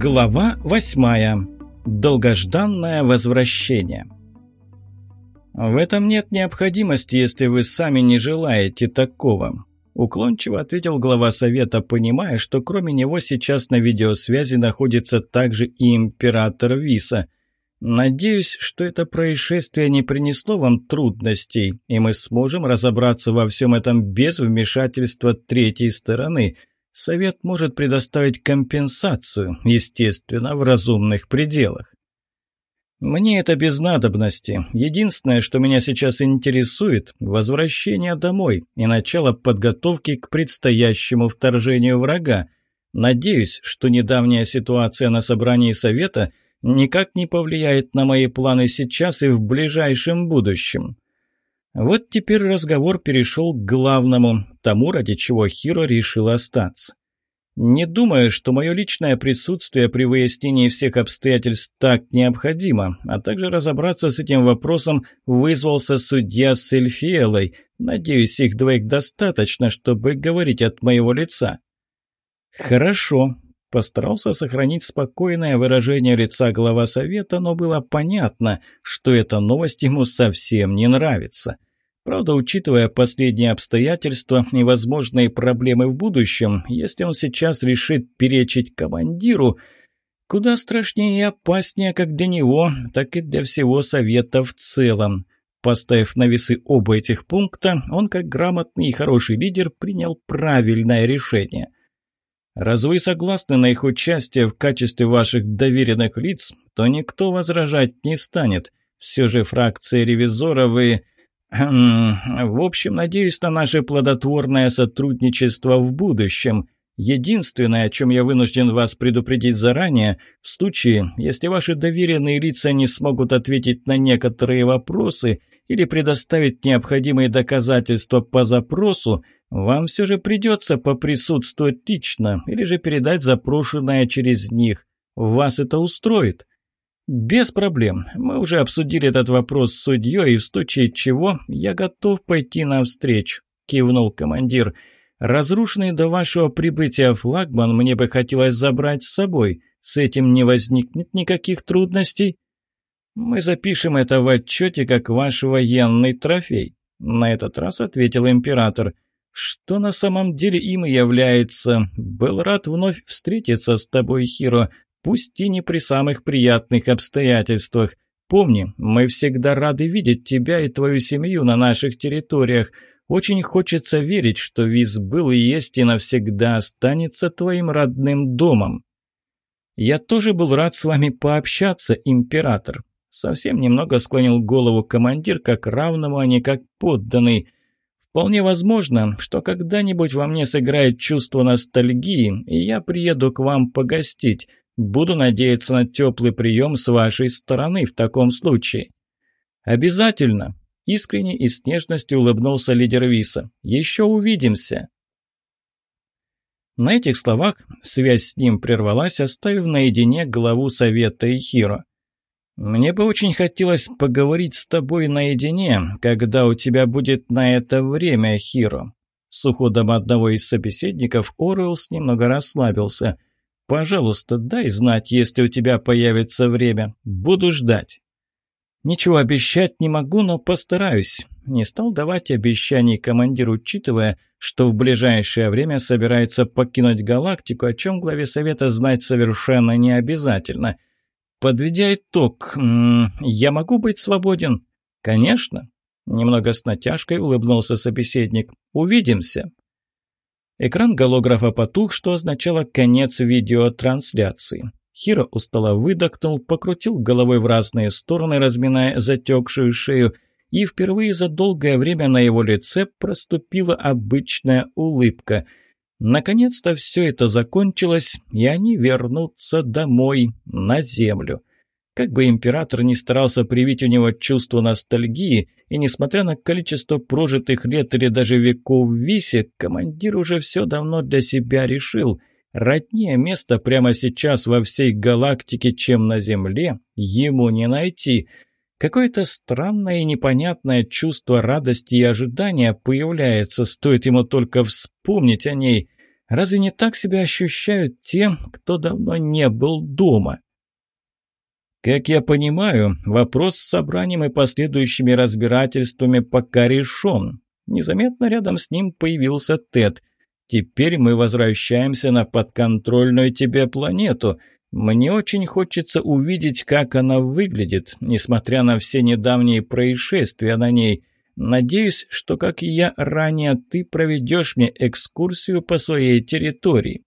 Глава восьмая. Долгожданное возвращение. В этом нет необходимости, если вы сами не желаете такого. Уклончиво ответил глава совета, понимая, что кроме него сейчас на видеосвязи находится также и император Виса. Надеюсь, что это происшествие не принесло вам трудностей, и мы сможем разобраться во всем этом без вмешательства третьей стороны – Совет может предоставить компенсацию, естественно, в разумных пределах. Мне это без надобности. Единственное, что меня сейчас интересует – возвращение домой и начало подготовки к предстоящему вторжению врага. Надеюсь, что недавняя ситуация на собрании Совета никак не повлияет на мои планы сейчас и в ближайшем будущем. Вот теперь разговор перешел к главному, тому, ради чего Хиро решил остаться. Не думаю, что мое личное присутствие при выяснении всех обстоятельств так необходимо, а также разобраться с этим вопросом вызвался судья с Эльфиэлой. Надеюсь, их двоих достаточно, чтобы говорить от моего лица. Хорошо. Постарался сохранить спокойное выражение лица глава совета, но было понятно, что эта новость ему совсем не нравится. Правда, учитывая последние обстоятельства и возможные проблемы в будущем, если он сейчас решит перечить командиру, куда страшнее и опаснее как для него, так и для всего Совета в целом. Поставив на весы оба этих пункта, он, как грамотный и хороший лидер, принял правильное решение. Раз вы согласны на их участие в качестве ваших доверенных лиц, то никто возражать не станет. Все же фракция ревизоров и... В общем, надеюсь на наше плодотворное сотрудничество в будущем. Единственное, о чем я вынужден вас предупредить заранее, в случае, если ваши доверенные лица не смогут ответить на некоторые вопросы или предоставить необходимые доказательства по запросу, вам все же придется поприсутствовать лично или же передать запрошенное через них. Вас это устроит? «Без проблем. Мы уже обсудили этот вопрос с судьей, и в случае чего я готов пойти навстречу», – кивнул командир. «Разрушенный до вашего прибытия флагман мне бы хотелось забрать с собой. С этим не возникнет никаких трудностей?» «Мы запишем это в отчете как ваш военный трофей», – на этот раз ответил император. «Что на самом деле им является? Был рад вновь встретиться с тобой, Хиро пусть и не при самых приятных обстоятельствах. Помни, мы всегда рады видеть тебя и твою семью на наших территориях. Очень хочется верить, что Виз был и есть и навсегда останется твоим родным домом. Я тоже был рад с вами пообщаться, император. Совсем немного склонил голову командир, как равному, а не как подданный. Вполне возможно, что когда-нибудь во мне сыграет чувство ностальгии, и я приеду к вам погостить. Буду надеяться на теплый прием с вашей стороны в таком случае». «Обязательно!» – искренне и с нежностью улыбнулся лидер Виса. «Еще увидимся!» На этих словах связь с ним прервалась, оставив наедине главу совета Ихиро. «Мне бы очень хотелось поговорить с тобой наедине, когда у тебя будет на это время, Хиро». С уходом одного из собеседников Оруэллс немного расслабился – Пожалуйста, дай знать, если у тебя появится время. Буду ждать. Ничего обещать не могу, но постараюсь. Не стал давать обещаний командир, учитывая, что в ближайшее время собирается покинуть галактику, о чем главе совета знать совершенно не обязательно. Подведя итог, я могу быть свободен? Конечно. Немного с натяжкой улыбнулся собеседник. Увидимся. Экран голографа потух, что означало конец видеотрансляции. Хиро устало выдохнул, покрутил головой в разные стороны, разминая затекшую шею, и впервые за долгое время на его лице проступила обычная улыбка. Наконец-то все это закончилось, и они вернутся домой, на землю. Как бы император ни старался привить у него чувство ностальгии, и несмотря на количество прожитых лет или даже веков в Висе, командир уже все давно для себя решил. Роднее место прямо сейчас во всей галактике, чем на Земле, ему не найти. Какое-то странное и непонятное чувство радости и ожидания появляется, стоит ему только вспомнить о ней. Разве не так себя ощущают те, кто давно не был дома? Как я понимаю, вопрос с собранием и последующими разбирательствами пока решен. Незаметно рядом с ним появился Тед. Теперь мы возвращаемся на подконтрольную тебе планету. Мне очень хочется увидеть, как она выглядит, несмотря на все недавние происшествия на ней. Надеюсь, что, как и я ранее, ты проведешь мне экскурсию по своей территории.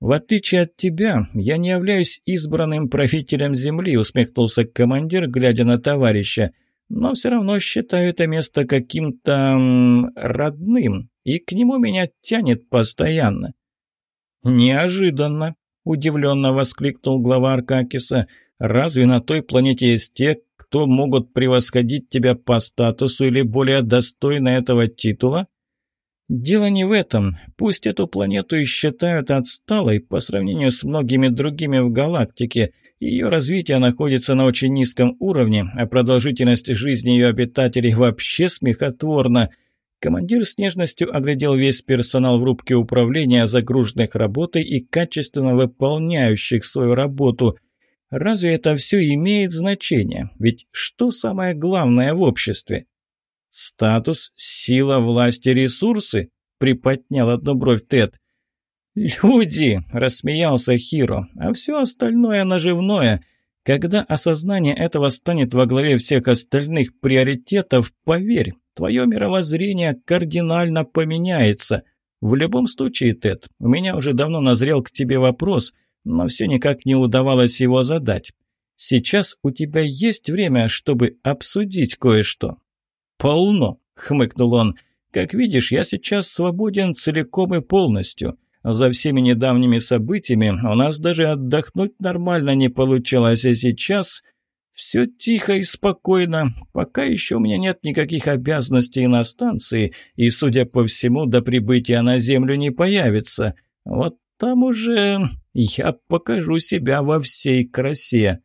В отличие от тебя, я не являюсь избранным правителем Земли, усмехнулся командир, глядя на товарища, но все равно считаю это место каким-то родным, и к нему меня тянет постоянно. Неожиданно, удивленно воскликнул глава Аркакиса. Разве на той планете есть те, кто могут превосходить тебя по статусу или более достойны этого титула? Дело не в этом. Пусть эту планету и считают отсталой по сравнению с многими другими в галактике. Ее развитие находится на очень низком уровне, а продолжительность жизни ее обитателей вообще смехотворна. Командир с нежностью оглядел весь персонал в рубке управления, загруженных работой и качественно выполняющих свою работу – Разве это все имеет значение? Ведь что самое главное в обществе? Статус, сила, власть и ресурсы? Приподнял одну бровь Тед. «Люди!» – рассмеялся Хиро. «А все остальное наживное. Когда осознание этого станет во главе всех остальных приоритетов, поверь, твое мировоззрение кардинально поменяется. В любом случае, Тед, у меня уже давно назрел к тебе вопрос – но все никак не удавалось его задать. Сейчас у тебя есть время, чтобы обсудить кое-что». «Полно», — хмыкнул он. «Как видишь, я сейчас свободен целиком и полностью. За всеми недавними событиями у нас даже отдохнуть нормально не получалось, а сейчас...» «Все тихо и спокойно. Пока еще у меня нет никаких обязанностей на станции, и, судя по всему, до прибытия на Землю не появится. Вот там уже я покажу себя во всей красе.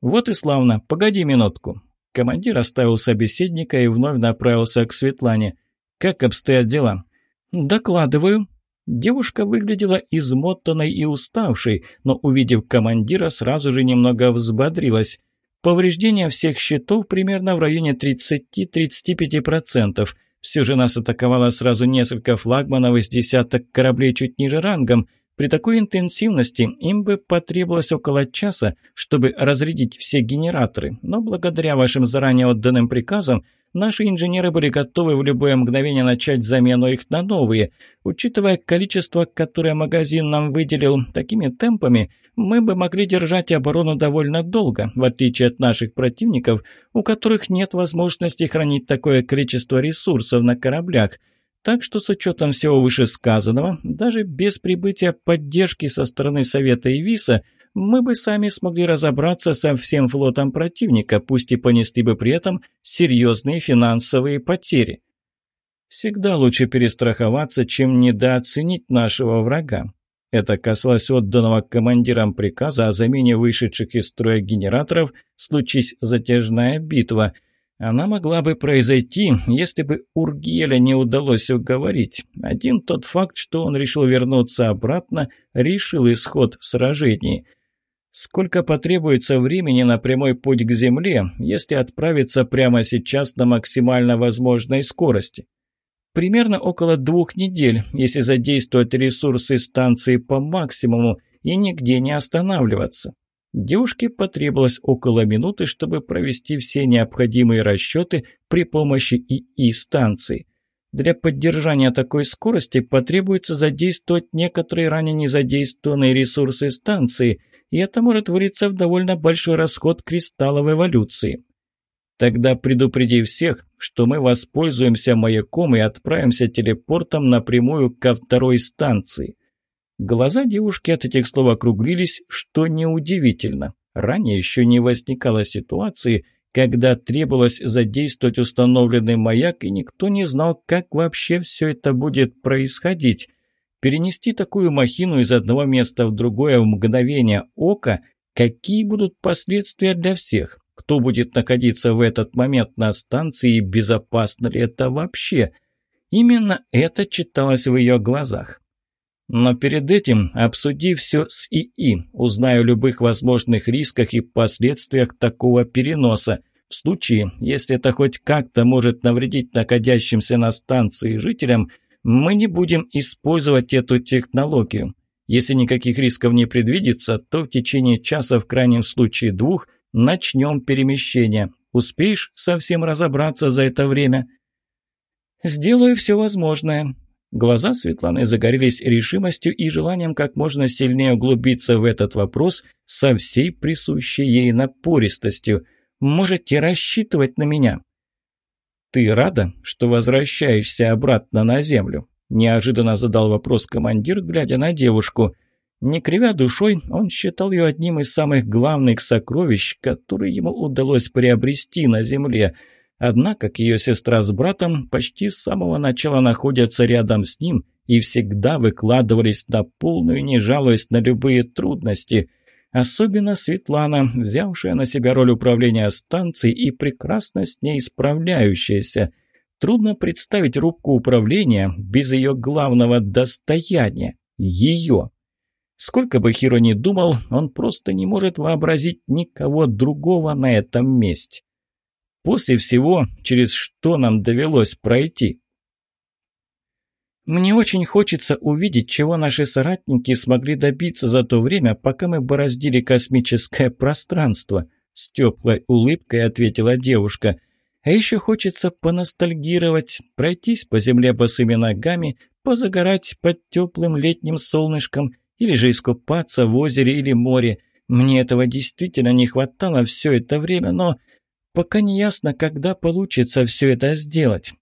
Вот и славно. Погоди минутку. Командир оставил собеседника и вновь направился к Светлане. «Как обстоят дела?» «Докладываю». Девушка выглядела измотанной и уставшей, но, увидев командира, сразу же немного взбодрилась. Повреждения всех щитов примерно в районе 30-35%. Все же нас атаковало сразу несколько флагманов из десяток кораблей чуть ниже рангом. При такой интенсивности им бы потребовалось около часа, чтобы разрядить все генераторы, но благодаря вашим заранее отданным приказам наши инженеры были готовы в любое мгновение начать замену их на новые. Учитывая количество, которое магазин нам выделил, такими темпами мы бы могли держать оборону довольно долго, в отличие от наших противников, у которых нет возможности хранить такое количество ресурсов на кораблях – так что с учетом всего вышесказанного, даже без прибытия поддержки со стороны Совета и ВИСа, мы бы сами смогли разобраться со всем флотом противника, пусть и понесли бы при этом серьезные финансовые потери. Всегда лучше перестраховаться, чем недооценить нашего врага. Это касалось отданного командирам приказа о замене вышедших из строя генераторов, случись затяжная битва – она могла бы произойти, если бы Ургеля не удалось уговорить. Один тот факт, что он решил вернуться обратно, решил исход в сражении. Сколько потребуется времени на прямой путь к Земле, если отправиться прямо сейчас на максимально возможной скорости? Примерно около двух недель, если задействовать ресурсы станции по максимуму и нигде не останавливаться. Девушке потребовалось около минуты, чтобы провести все необходимые расчеты при помощи ИИ-станции. Для поддержания такой скорости потребуется задействовать некоторые ранее незадействованные ресурсы станции, и это может вылиться в довольно большой расход кристаллов эволюции. Тогда предупреди всех, что мы воспользуемся маяком и отправимся телепортом напрямую ко второй станции. Глаза девушки от этих слов округлились, что неудивительно. Ранее еще не возникало ситуации, когда требовалось задействовать установленный маяк, и никто не знал, как вообще все это будет происходить. Перенести такую махину из одного места в другое в мгновение ока, какие будут последствия для всех? Кто будет находиться в этот момент на станции и безопасно ли это вообще? Именно это читалось в ее глазах. Но перед этим обсуди все с ИИ, узнаю о любых возможных рисках и последствиях такого переноса. В случае, если это хоть как-то может навредить находящимся на станции жителям, мы не будем использовать эту технологию. Если никаких рисков не предвидится, то в течение часа, в крайнем случае двух, начнем перемещение. Успеешь совсем разобраться за это время? Сделаю все возможное. Глаза Светланы загорелись решимостью и желанием как можно сильнее углубиться в этот вопрос со всей присущей ей напористостью. «Можете рассчитывать на меня». «Ты рада, что возвращаешься обратно на землю?» Неожиданно задал вопрос командир, глядя на девушку. Не кривя душой, он считал ее одним из самых главных сокровищ, которые ему удалось приобрести на земле. Однако, как ее сестра с братом почти с самого начала находятся рядом с ним и всегда выкладывались на полную, не на любые трудности. Особенно Светлана, взявшая на себя роль управления станцией и прекрасно с ней справляющаяся – Трудно представить рубку управления без ее главного достояния – ее. Сколько бы Хиро ни думал, он просто не может вообразить никого другого на этом месте. После всего, через что нам довелось пройти. Мне очень хочется увидеть, чего наши соратники смогли добиться за то время, пока мы бороздили космическое пространство. С теплой улыбкой ответила девушка – а еще хочется поностальгировать, пройтись по земле босыми ногами, позагорать под теплым летним солнышком или же искупаться в озере или море. Мне этого действительно не хватало все это время, но пока не ясно, когда получится все это сделать.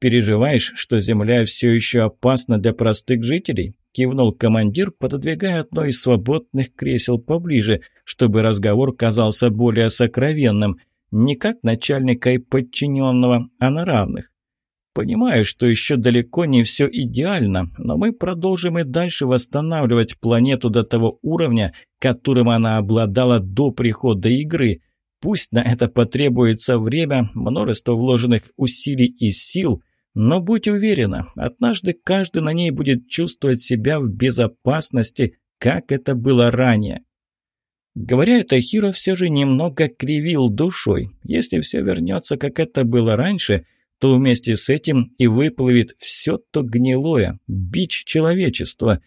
«Переживаешь, что земля все еще опасна для простых жителей?» – кивнул командир, пододвигая одно из свободных кресел поближе, чтобы разговор казался более сокровенным – не как начальника и подчиненного, а на равных. Понимаю, что еще далеко не все идеально, но мы продолжим и дальше восстанавливать планету до того уровня, которым она обладала до прихода игры. Пусть на это потребуется время, множество вложенных усилий и сил, но будь уверена, однажды каждый на ней будет чувствовать себя в безопасности, как это было ранее. Говоря это, Хиро все же немного кривил душой. Если все вернется, как это было раньше, то вместе с этим и выплывет все то гнилое, бич человечества.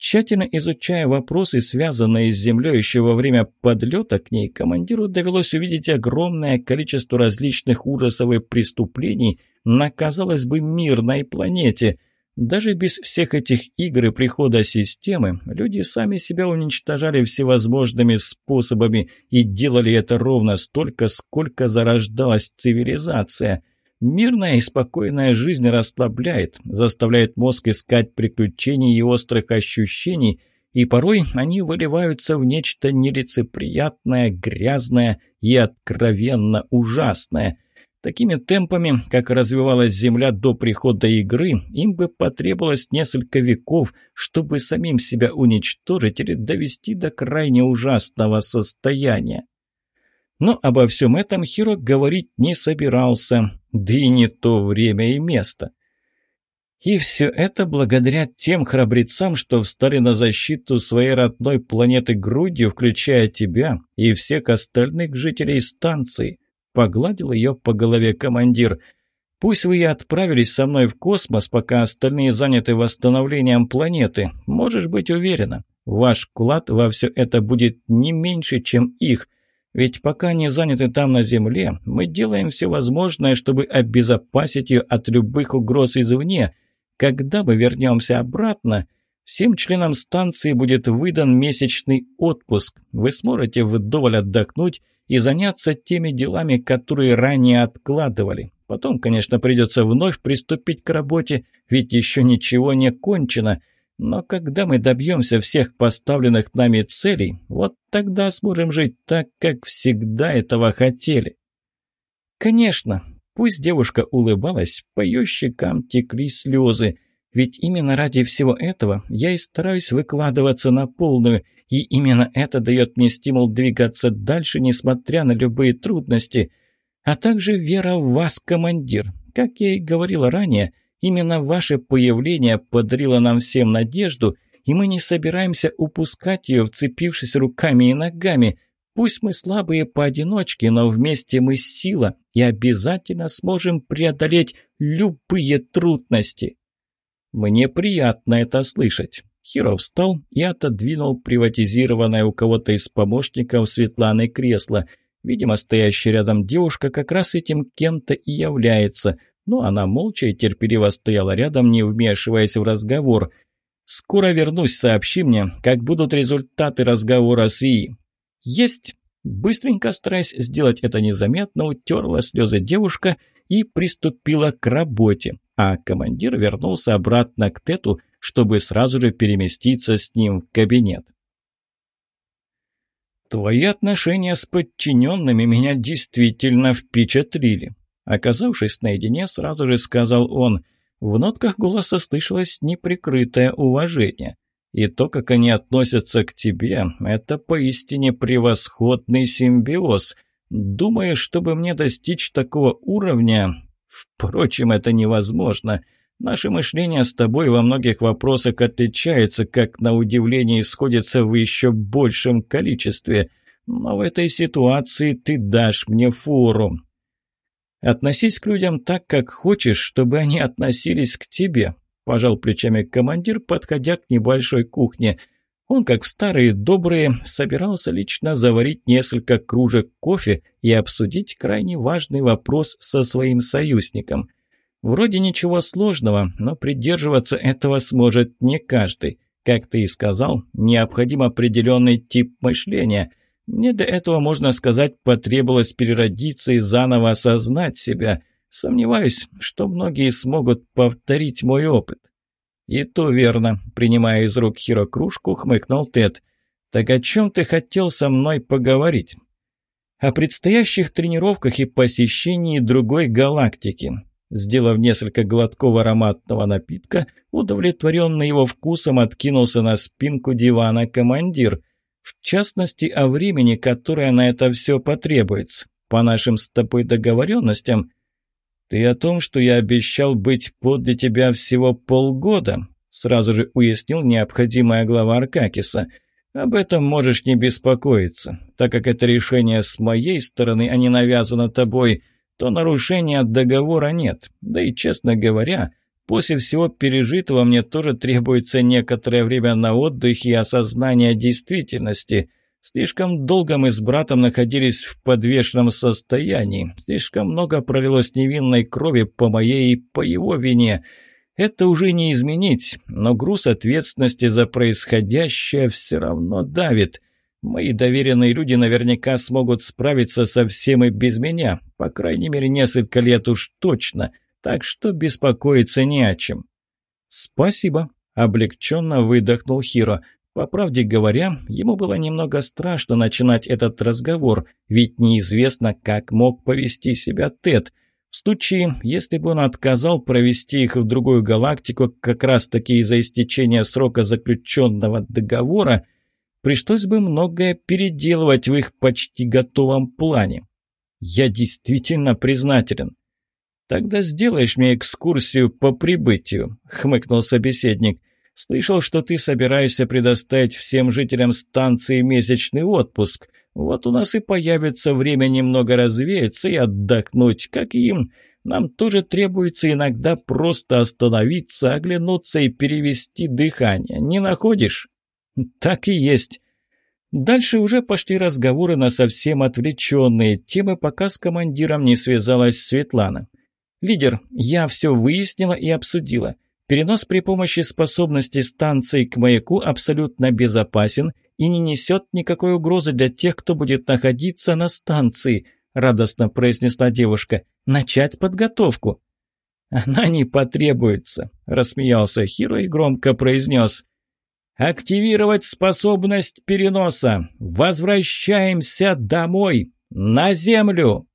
Тщательно изучая вопросы, связанные с Землей еще во время подлета к ней, командиру довелось увидеть огромное количество различных ужасов и преступлений на, казалось бы, мирной планете – даже без всех этих игр и прихода системы, люди сами себя уничтожали всевозможными способами и делали это ровно столько, сколько зарождалась цивилизация. Мирная и спокойная жизнь расслабляет, заставляет мозг искать приключений и острых ощущений, и порой они выливаются в нечто нелицеприятное, грязное и откровенно ужасное – Такими темпами, как развивалась Земля до прихода игры, им бы потребовалось несколько веков, чтобы самим себя уничтожить или довести до крайне ужасного состояния. Но обо всем этом Хиро говорить не собирался, да и не то время и место. И все это благодаря тем храбрецам, что встали на защиту своей родной планеты грудью, включая тебя и всех остальных жителей станции. Погладил ее по голове командир. «Пусть вы и отправились со мной в космос, пока остальные заняты восстановлением планеты. Можешь быть уверена, ваш вклад во все это будет не меньше, чем их». Ведь пока они заняты там на Земле, мы делаем все возможное, чтобы обезопасить ее от любых угроз извне. Когда мы вернемся обратно, всем членам станции будет выдан месячный отпуск. Вы сможете вдоволь отдохнуть и заняться теми делами, которые ранее откладывали. Потом, конечно, придется вновь приступить к работе, ведь еще ничего не кончено. Но когда мы добьемся всех поставленных нами целей, вот тогда сможем жить так, как всегда этого хотели. Конечно, пусть девушка улыбалась, по ее щекам текли слезы, ведь именно ради всего этого я и стараюсь выкладываться на полную – и именно это дает мне стимул двигаться дальше, несмотря на любые трудности. А также вера в вас, командир. Как я и говорила ранее, Именно ваше появление подарило нам всем надежду, и мы не собираемся упускать ее, вцепившись руками и ногами. Пусть мы слабые поодиночке, но вместе мы сила и обязательно сможем преодолеть любые трудности. Мне приятно это слышать. Хиро встал и отодвинул приватизированное у кого-то из помощников Светланы кресло. Видимо, стоящая рядом девушка как раз этим кем-то и является. Но она молча и терпеливо стояла рядом, не вмешиваясь в разговор. «Скоро вернусь, сообщи мне, как будут результаты разговора с ИИ». «Есть!» Быстренько, стараясь сделать это незаметно, утерла слезы девушка и приступила к работе, а командир вернулся обратно к Тету, чтобы сразу же переместиться с ним в кабинет. «Твои отношения с подчиненными меня действительно впечатлили», Оказавшись наедине, сразу же сказал он. В нотках голоса слышалось неприкрытое уважение. И то, как они относятся к тебе, это поистине превосходный симбиоз. Думаю, чтобы мне достичь такого уровня... Впрочем, это невозможно. Наше мышление с тобой во многих вопросах отличается, как на удивление исходится в еще большем количестве. Но в этой ситуации ты дашь мне фору. Относись к людям так, как хочешь, чтобы они относились к тебе. Пожал плечами командир, подходя к небольшой кухне. Он, как в старые добрые, собирался лично заварить несколько кружек кофе и обсудить крайне важный вопрос со своим союзником – Вроде ничего сложного, но придерживаться этого сможет не каждый. Как ты и сказал, необходим определенный тип мышления. Мне для этого, можно сказать, потребовалось переродиться и заново осознать себя. Сомневаюсь, что многие смогут повторить мой опыт. «И то верно», — принимая из рук Хиро кружку, хмыкнул Тед. «Так о чем ты хотел со мной поговорить?» «О предстоящих тренировках и посещении другой галактики. Сделав несколько глотков ароматного напитка, удовлетворенный его вкусом откинулся на спинку дивана командир. В частности, о времени, которое на это все потребуется. По нашим с тобой договоренностям... «Ты о том, что я обещал быть подле тебя всего полгода?» Сразу же уяснил необходимая глава Аркакиса. «Об этом можешь не беспокоиться, так как это решение с моей стороны, а не навязано тобой» то нарушения договора нет. Да и, честно говоря, после всего пережитого мне тоже требуется некоторое время на отдых и осознание действительности. Слишком долго мы с братом находились в подвешенном состоянии. Слишком много пролилось невинной крови по моей и по его вине. Это уже не изменить, но груз ответственности за происходящее все равно давит. Мои доверенные люди наверняка смогут справиться со всем и без меня, по крайней мере, несколько лет уж точно, так что беспокоиться не о чем». «Спасибо», — облегченно выдохнул Хиро. По правде говоря, ему было немного страшно начинать этот разговор, ведь неизвестно, как мог повести себя Тед. В случае, если бы он отказал провести их в другую галактику как раз-таки из-за истечения срока заключенного договора, пришлось бы многое переделывать в их почти готовом плане. Я действительно признателен. Тогда сделаешь мне экскурсию по прибытию, хмыкнул собеседник. Слышал, что ты собираешься предоставить всем жителям станции месячный отпуск. Вот у нас и появится время немного развеяться и отдохнуть, как и им. Нам тоже требуется иногда просто остановиться, оглянуться и перевести дыхание. Не находишь? «Так и есть». Дальше уже пошли разговоры на совсем отвлеченные темы, пока с командиром не связалась Светлана. «Лидер, я все выяснила и обсудила. Перенос при помощи способности станции к маяку абсолютно безопасен и не несет никакой угрозы для тех, кто будет находиться на станции», радостно произнесла девушка. «Начать подготовку». «Она не потребуется», – рассмеялся Хиро и громко произнес. Активировать способность переноса. Возвращаемся домой. На землю.